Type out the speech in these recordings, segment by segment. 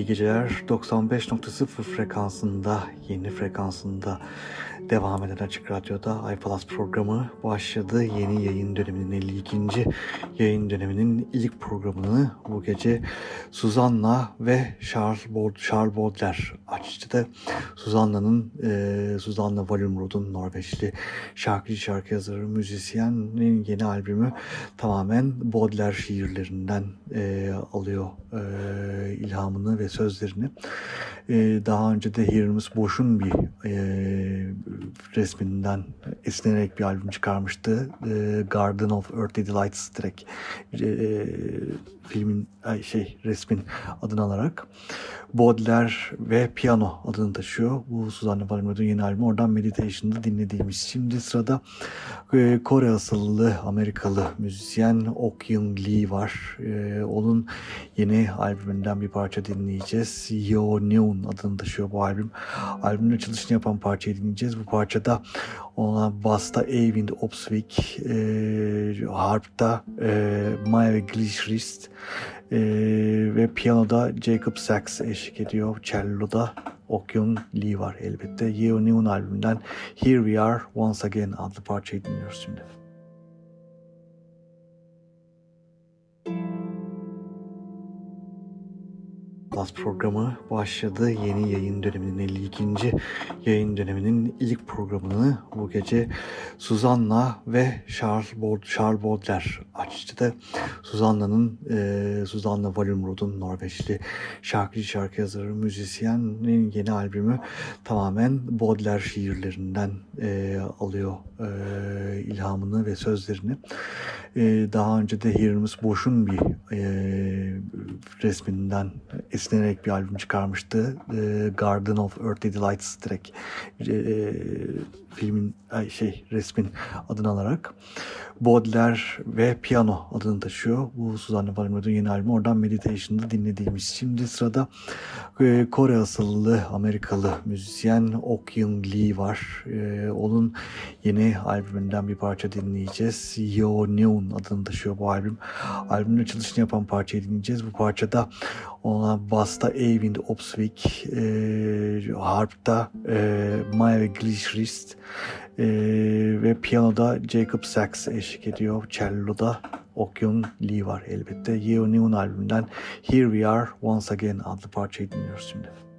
İyi geceler. 95.0 frekansında, yeni frekansında devam eden Açık Radyo'da Plus programı başladı. Yeni yayın döneminin 52. yayın döneminin ilk programını bu gece Suzanna ve Charles, Baud Charles Baudelaire açtı. Suzanna'nın, e, Suzanna Wallenrod'un Norveçli şarkıcı şarkı yazarı, müzisyenin yeni albümü tamamen Baudelaire şiirlerinden e, alıyor e, ilhamını ve sözlerini. E, daha önce de Hear'ımız Boş'un bir e, resminden esinlenerek bir albüm çıkarmıştı. E, Garden of Earthly Delights direkt e, filmin şey resmin adını alarak. Baudelaire ve Piano adını taşıyor. Bu Suzanne Valmrod'un yeni albümü. Oradan Meditation'da dinlediğimiz. Şimdi sırada e, Kore asıllı Amerikalı müzisyen Ok Young Lee var. E, onun yeni albümünden bir parça dinleyeceğiz. Yo Neon adını taşıyor bu albüm. Albümün açılışını yapan parçayı dinleyeceğiz. Bu parçada ona basta Eivind Opsvik, e, harpta e, Maya Glishrist, e, ve piyanoda Jacob Sachs eşlik ediyor. Cello'da Okyun Lee var elbette. Yeo Neon albümünden Here We Are Once Again adlı parçayı dinliyoruz şimdi. Plus programı başladı. Yeni yayın döneminin 52. yayın döneminin ilk programını bu gece Suzanna ve Charles, Baud Charles Baudelaire açtı. Suzanna'nın e, Suzanna Wallenrod'un Norveçli şarkıcı şarkı yazarı, müzisyenin yeni albümü tamamen Baudelaire şiirlerinden e, alıyor e, ilhamını ve sözlerini. E, daha önce de Hear'ımız Boş'un bir e, resminden esinlenerek bir albüm çıkarmıştı. E, Garden of Earthly Delights direkt e, filmin şey resmin adını alarak. Baudelaire ve Piano adını taşıyor. Bu Suzanne Valmrod'un yeni albümü. Oradan Meditation'da dinlediğimiz. Şimdi sırada e, Kore asıllı Amerikalı müzisyen Ok Young Lee var. E, onun yeni albümünden bir parça dinleyeceğiz. Yo Neon adını taşıyor bu albüm. Albümün açılışını yapan parçayı dinleyeceğiz. Bu parçada ona basta Eivind Opsvik, e, harpta e, Maya Glishrist, e, ve piyanoda Jacob Sachs eşlik ediyor. Cello'da Okyun Lee var elbette. Yeo Neon albümünden Here We Are Once Again adlı parçayı dinliyoruz şimdi.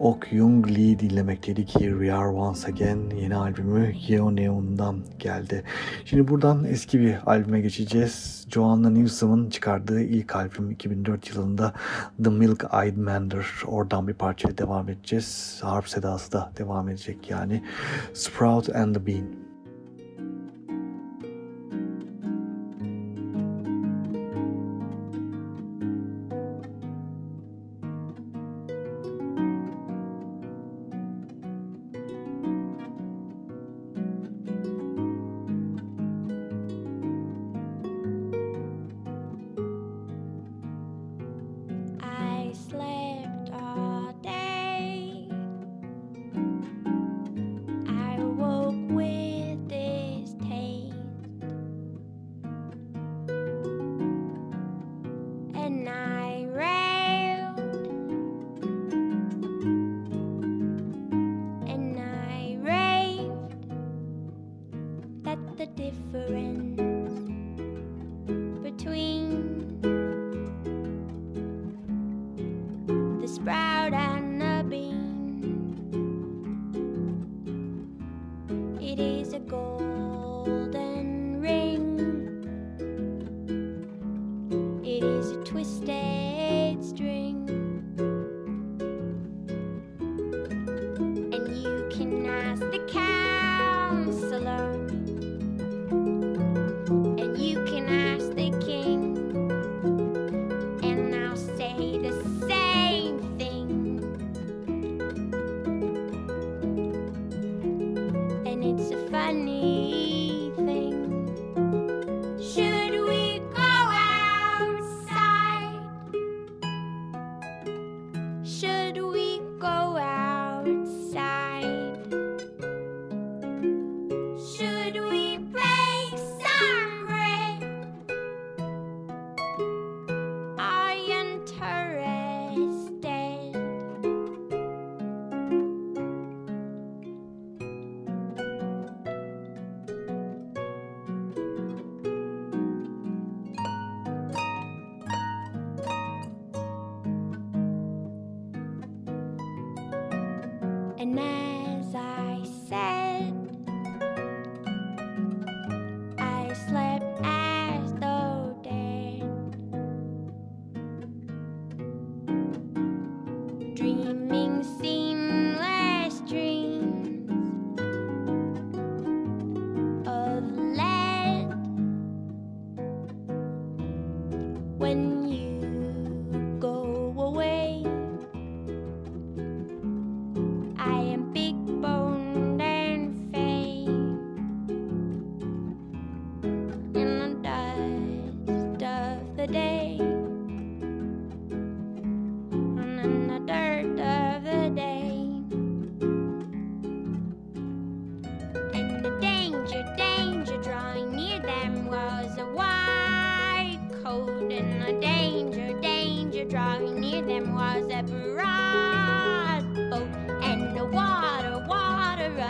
Ok Young Lee dinlemekteydik. Here We Are Once Again yeni albümü Yeo Neon'dan geldi. Şimdi buradan eski bir albüme geçeceğiz. Joanna Newsom'ın çıkardığı ilk albüm 2004 yılında The Milk Eyed Mander. Oradan bir parçaya devam edeceğiz. Harp sedası da devam edecek yani. Sprout and the Bean.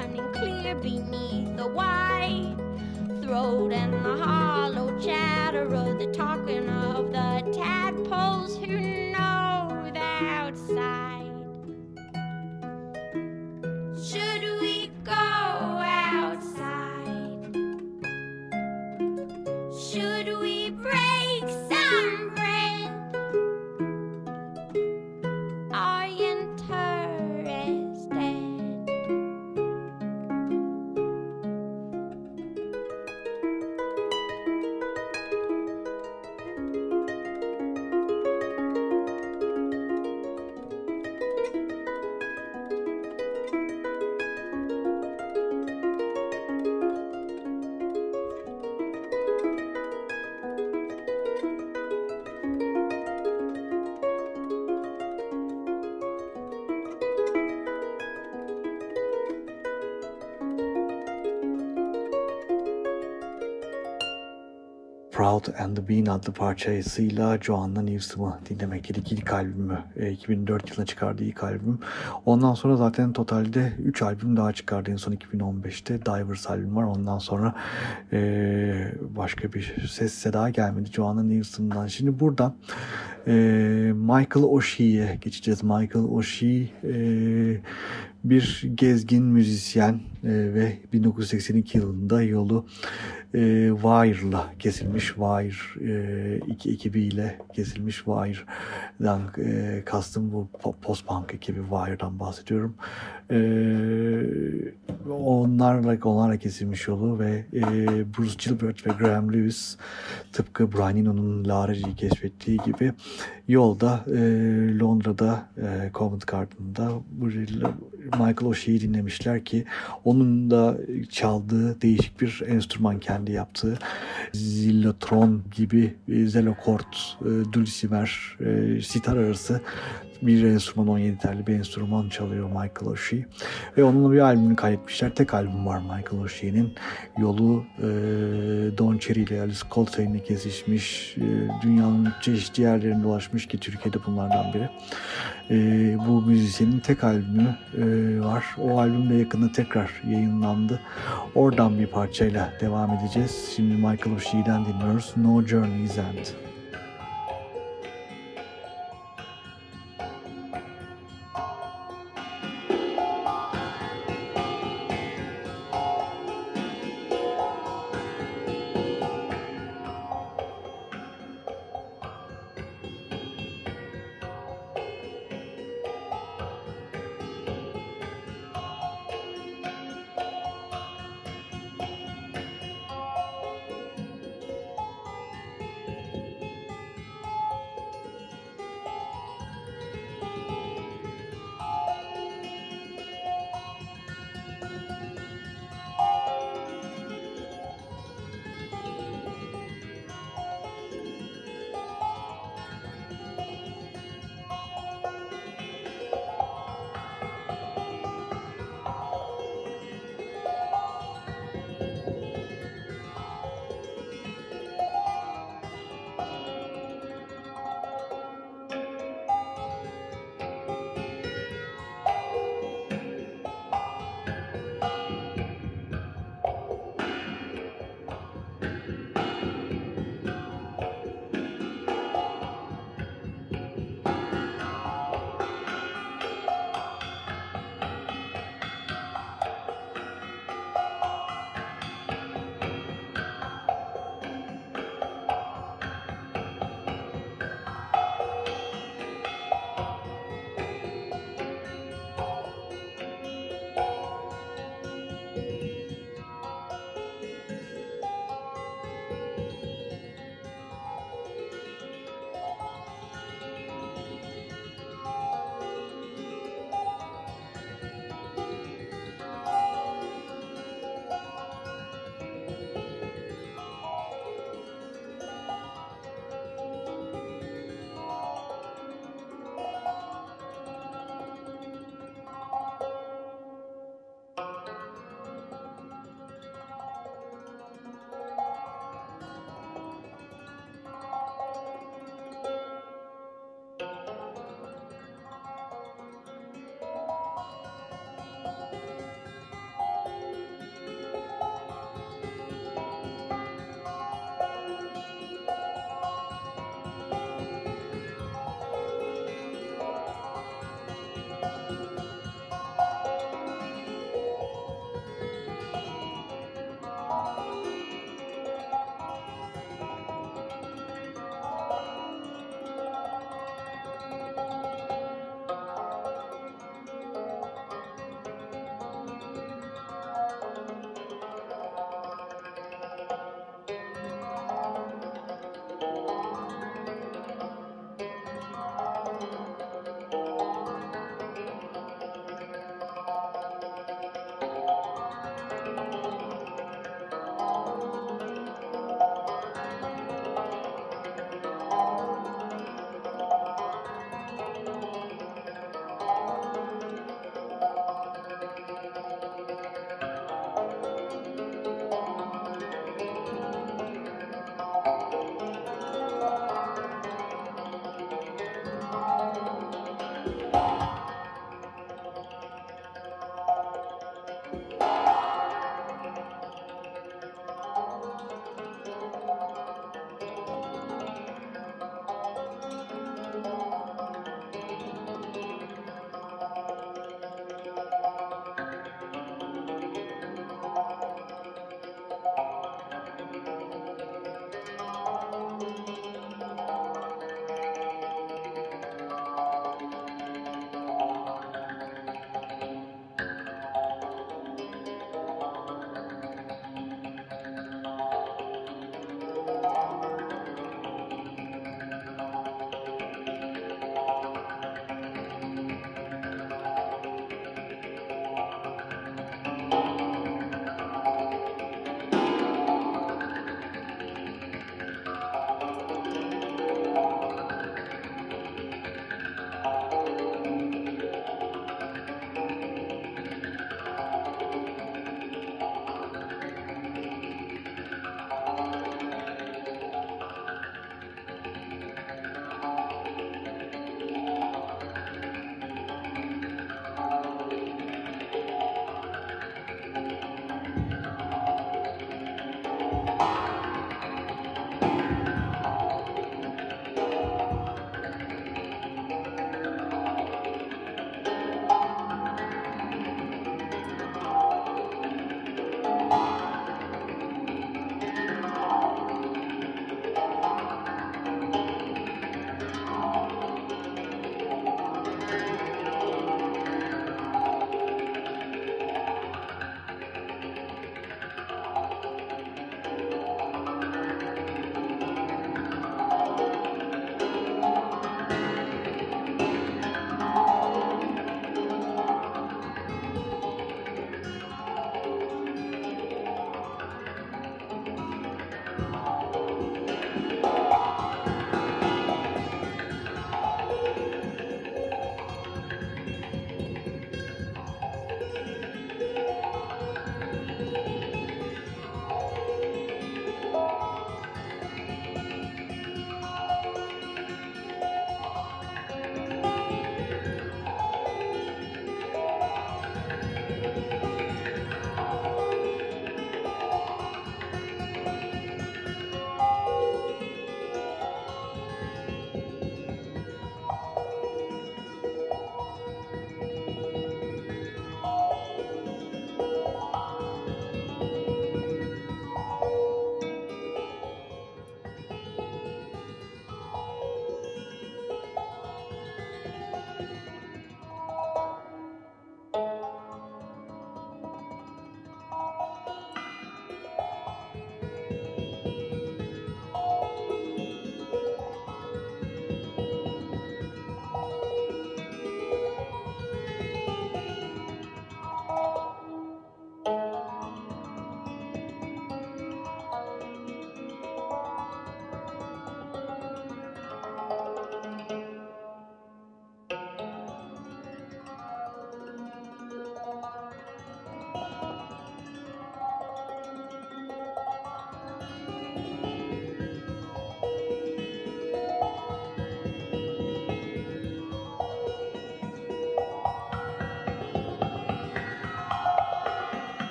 burning clear beneath the white throat and the hollow chatter of the talking of the tadpoles. Who Bean adlı parçasıyla Joanna Newsom'ı dinlemekteydik. İlk albümü, 2004 e, yılında çıkardığı ilk albüm. Ondan sonra zaten totalde 3 albüm daha çıkardı. En son 2015'te Divers albüm var. Ondan sonra e, başka bir ses seda gelmedi Joanna Newsom'dan. Şimdi burada e, Michael O'Shea'ye geçeceğiz. Michael O'Shea e, bir gezgin müzisyen e, ve 1982 yılında yolu e, Wire'la kesilmiş. Wire e, iki ekibiyle kesilmiş. Wire'dan kastım bu post-punk ekibi Wire'dan bahsediyorum. Onlarla onlarla kesilmiş yolu ve Bruce Gilbert ve Graham Lewis tıpkı Brian Eno'nun Larry'i keşfettiği gibi yolda e, Londra'da e, Covent Garden'da Michael O'Shea'yi dinlemişler ki onun da çaldığı değişik bir enstrüman kendi yaptığı. Zillotron gibi e, Zelokort, e, Dulcimer, e, sitar arası bir enstrüman 17 telli bir enstrüman çalıyor Michael O'Shea ve onunla bir albümünü kaydetmişler. Tek albüm var Michael O'Shea'nin. Yolu e, Don Cherry ile Alice Coltrane'le kesişmiş. E, dünyanın çeşitli yerlerinde dolaşmış ki Türkiye'de bunlardan biri. E, bu müzisyenin tek albümü e, var. O albüm de yakında tekrar yayınlandı. Oradan bir parçayla devam edeceğiz. Şimdi Michael O'Shea'den dinliyoruz. No Journey's End.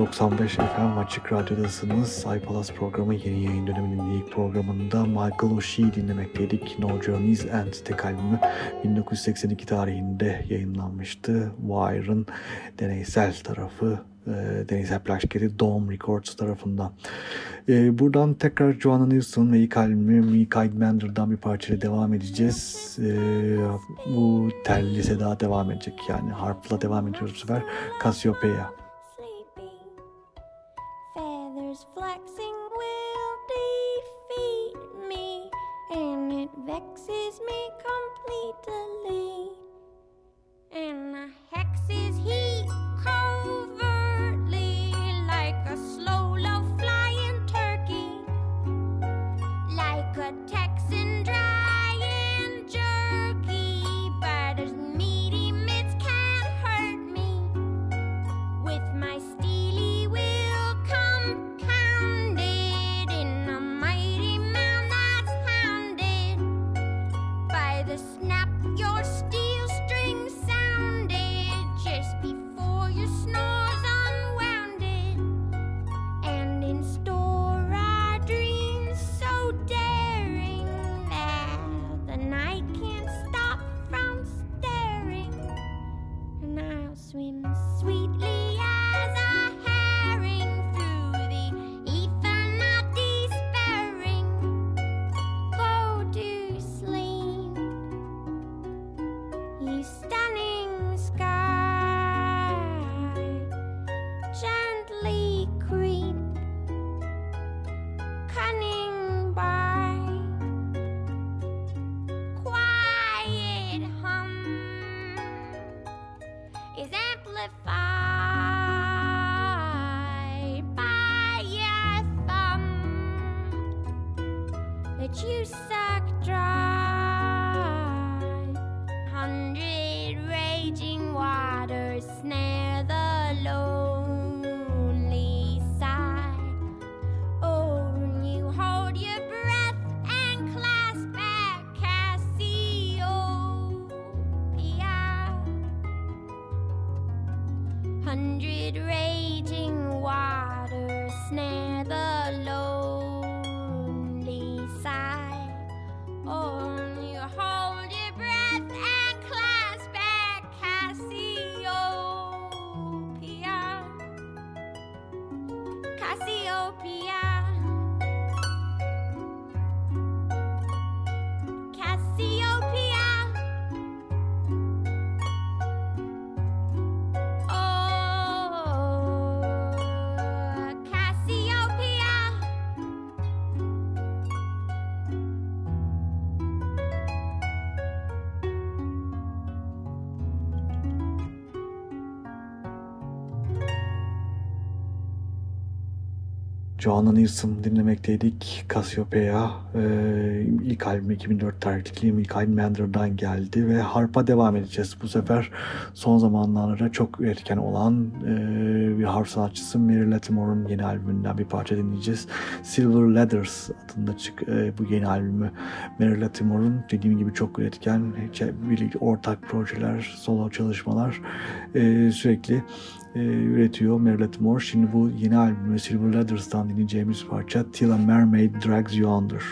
95 FM Açık Radyo'dasınız. iPalas programı yeni yayın döneminin ilk programında Michael O'Shea dinlemekteydik. No Journeys and tek albümü 1982 tarihinde yayınlanmıştı. Wire'ın deneysel tarafı e, deneysel plak şirketi Dome Records tarafından. E, buradan tekrar Joanna Newsom ve ilk albümü Me Kind Mander'dan bir parçayla devam edeceğiz. E, bu telli seda devam edecek yani harpla devam ediyoruz bu sefer. Cassiopeia. Me completely. And the hexes he covertly Hundred raging waters snare the Joanna Newsom dinlemekteydik. Cassiopeia e, ilk albüm 2004 tarihli Mikael Mander'dan geldi ve harpa devam edeceğiz. Bu sefer son zamanlarda çok üretken olan e, bir harp sanatçısı Mary Latimore'un yeni albümünden bir parça dinleyeceğiz. Silver Letters adında çık e, bu yeni albümü. Mary Latimore'un dediğim gibi çok üretken birlikte ortak projeler, solo çalışmalar e, sürekli e, üretiyor Mary Latimore. Şimdi bu yeni albümü Silver Leathers'tan dinleyeceğimiz parça Till a Mermaid Drags You Under.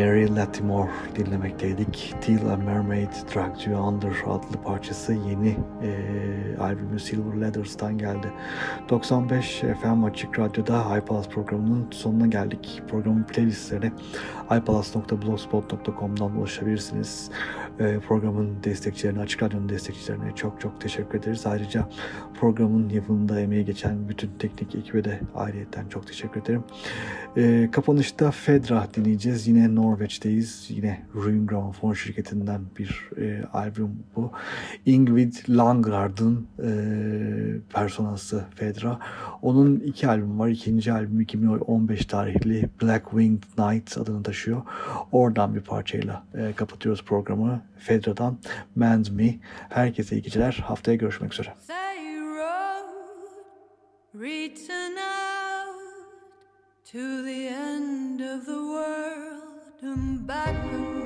Mary Latimore dinlemekteydik. Till a Mermaid Dragged You Under adlı parçası yeni e, albümü Silver Leathers'tan geldi. 95 FM Açık Radyo'da iPalaz programının sonuna geldik. Programın playlistlerine iPalaz.blogspot.com'dan ulaşabilirsiniz. E, programın destekçilerine, Açık Radyo'nun destekçilerine çok çok teşekkür ederiz. Ayrıca programın yapımında emeği geçen bütün teknik ekibe de ayrıyetten çok teşekkür ederim. E, kapanışta Fedra dinleyeceğiz. Yine Norveç'teyiz. Yine Ruin Gramophone şirketinden bir e, albüm bu. Ingrid Langard'ın e, personası Fedra. Onun iki albüm var. İkinci albüm 2015 tarihli Black Winged Night adını taşıyor. Oradan bir parçayla e, kapatıyoruz programı. Fedra'dan Man's Me. Herkese iyi geceler. Haftaya görüşmek üzere. Say road, to the end of the world and back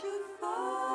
you fall